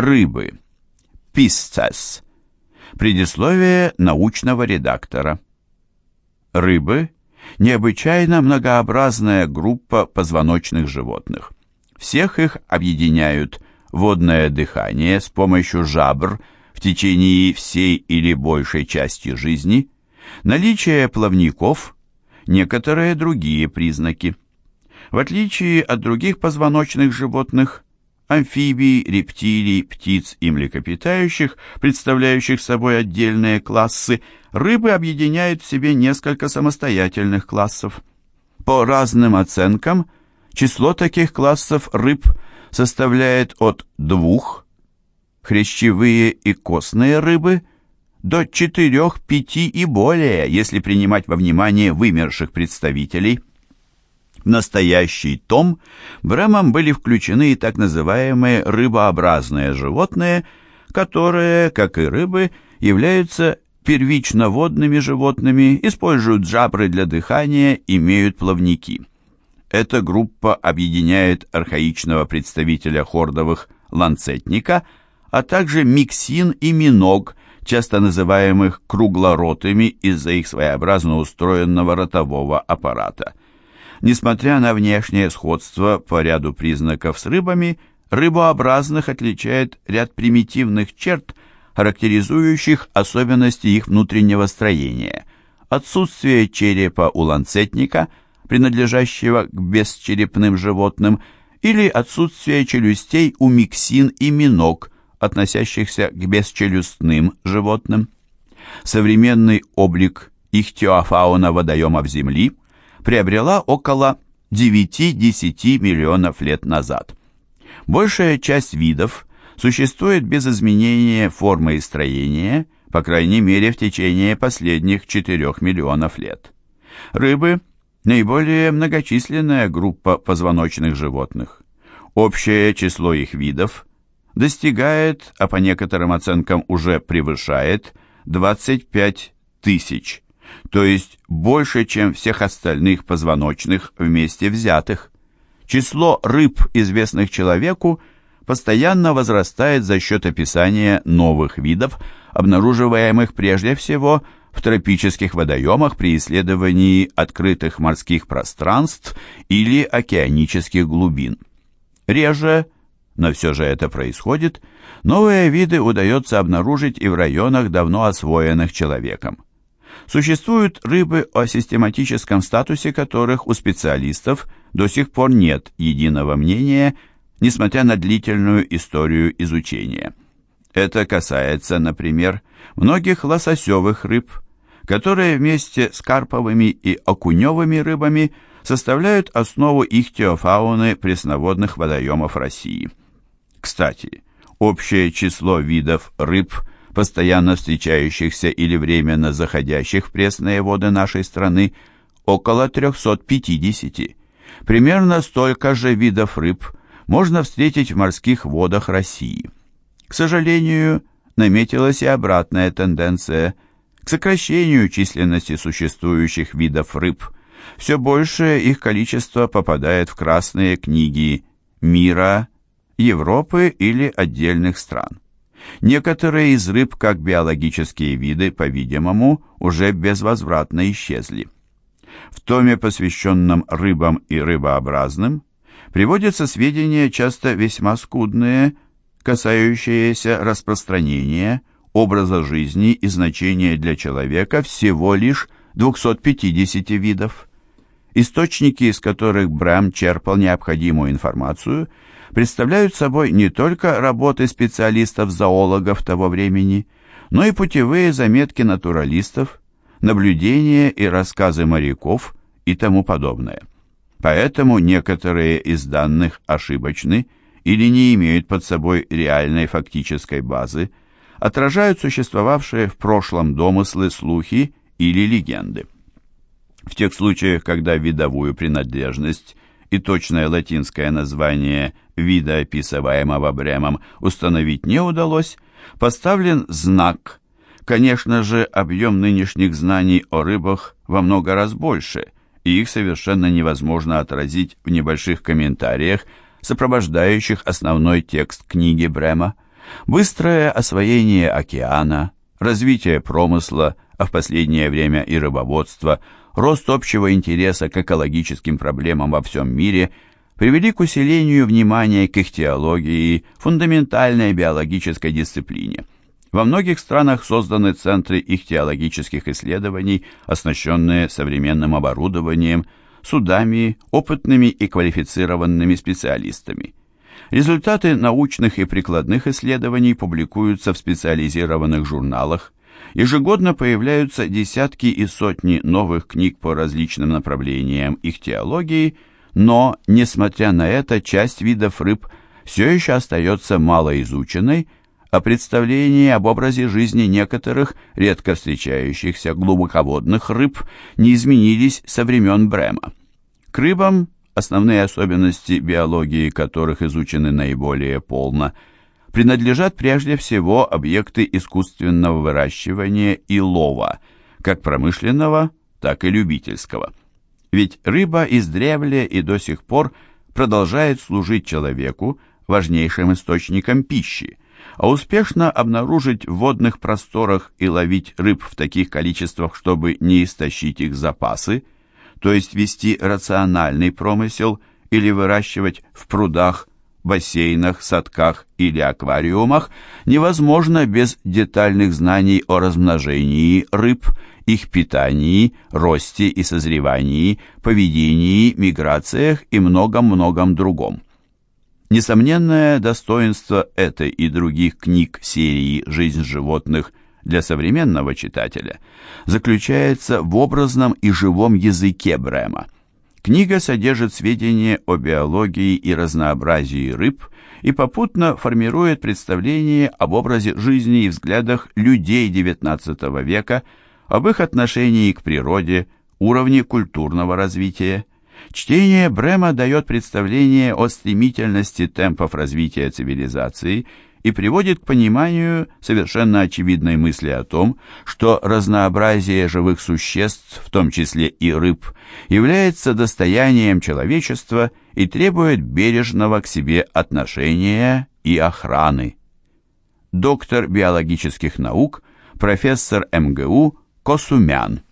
Рыбы. Pisces. Предисловие научного редактора. Рыбы – необычайно многообразная группа позвоночных животных. Всех их объединяют водное дыхание с помощью жабр в течение всей или большей части жизни, наличие плавников, некоторые другие признаки. В отличие от других позвоночных животных, амфибий, рептилий, птиц и млекопитающих, представляющих собой отдельные классы, рыбы объединяют в себе несколько самостоятельных классов. По разным оценкам, число таких классов рыб составляет от двух, хрящевые и костные рыбы, до четырех, пяти и более, если принимать во внимание вымерших представителей – в настоящий том Брэмом были включены и так называемые рыбообразные животные, которые, как и рыбы, являются первично водными животными, используют жабры для дыхания, имеют плавники. Эта группа объединяет архаичного представителя хордовых ланцетника, а также миксин и миног, часто называемых круглоротыми из-за их своеобразно устроенного ротового аппарата – Несмотря на внешнее сходство по ряду признаков с рыбами, рыбообразных отличает ряд примитивных черт, характеризующих особенности их внутреннего строения. Отсутствие черепа у ланцетника, принадлежащего к бесчерепным животным, или отсутствие челюстей у миксин и миног, относящихся к бесчелюстным животным. Современный облик ихтиофауна водоемов Земли – приобрела около 9-10 миллионов лет назад. Большая часть видов существует без изменения формы и строения, по крайней мере в течение последних 4 миллионов лет. Рыбы – наиболее многочисленная группа позвоночных животных. Общее число их видов достигает, а по некоторым оценкам уже превышает, 25 тысяч то есть больше, чем всех остальных позвоночных вместе взятых. Число рыб, известных человеку, постоянно возрастает за счет описания новых видов, обнаруживаемых прежде всего в тропических водоемах при исследовании открытых морских пространств или океанических глубин. Реже, но все же это происходит, новые виды удается обнаружить и в районах, давно освоенных человеком. Существуют рыбы, о систематическом статусе которых у специалистов до сих пор нет единого мнения, несмотря на длительную историю изучения. Это касается, например, многих лососевых рыб, которые вместе с карповыми и окуневыми рыбами составляют основу ихтиофауны пресноводных водоемов России. Кстати, общее число видов рыб – постоянно встречающихся или временно заходящих в пресные воды нашей страны, около 350. Примерно столько же видов рыб можно встретить в морских водах России. К сожалению, наметилась и обратная тенденция к сокращению численности существующих видов рыб. Все большее их количество попадает в красные книги мира, Европы или отдельных стран. Некоторые из рыб, как биологические виды, по-видимому, уже безвозвратно исчезли. В томе, посвященном рыбам и рыбообразным, приводятся сведения, часто весьма скудные, касающиеся распространения, образа жизни и значения для человека всего лишь 250 видов. Источники, из которых Брэм черпал необходимую информацию – представляют собой не только работы специалистов-зоологов того времени, но и путевые заметки натуралистов, наблюдения и рассказы моряков и тому подобное. Поэтому некоторые из данных ошибочны или не имеют под собой реальной фактической базы, отражают существовавшие в прошлом домыслы, слухи или легенды. В тех случаях, когда видовую принадлежность и точное латинское название вида, описываемого Бремом, установить не удалось, поставлен знак. Конечно же, объем нынешних знаний о рыбах во много раз больше, и их совершенно невозможно отразить в небольших комментариях, сопровождающих основной текст книги Брема. Быстрое освоение океана, развитие промысла, а в последнее время и рыбоводства, рост общего интереса к экологическим проблемам во всем мире привели к усилению внимания к их фундаментальной биологической дисциплине. Во многих странах созданы центры их исследований, оснащенные современным оборудованием, судами, опытными и квалифицированными специалистами. Результаты научных и прикладных исследований публикуются в специализированных журналах. Ежегодно появляются десятки и сотни новых книг по различным направлениям их теологии, но, несмотря на это, часть видов рыб все еще остается малоизученной, а представления об образе жизни некоторых редко встречающихся глубоководных рыб не изменились со времен Брема. К рыбам основные особенности биологии которых изучены наиболее полно, принадлежат прежде всего объекты искусственного выращивания и лова, как промышленного, так и любительского. Ведь рыба издревле и до сих пор продолжает служить человеку важнейшим источником пищи, а успешно обнаружить в водных просторах и ловить рыб в таких количествах, чтобы не истощить их запасы – то есть вести рациональный промысел или выращивать в прудах, бассейнах, садках или аквариумах, невозможно без детальных знаний о размножении рыб, их питании, росте и созревании, поведении, миграциях и многом-многом другом. Несомненное достоинство этой и других книг серии «Жизнь животных» для современного читателя заключается в образном и живом языке Брема. Книга содержит сведения о биологии и разнообразии рыб и попутно формирует представление об образе жизни и взглядах людей XIX века, об их отношении к природе, уровне культурного развития. Чтение Брема дает представление о стремительности темпов развития цивилизации и приводит к пониманию совершенно очевидной мысли о том, что разнообразие живых существ, в том числе и рыб, является достоянием человечества и требует бережного к себе отношения и охраны. Доктор биологических наук, профессор МГУ Косумян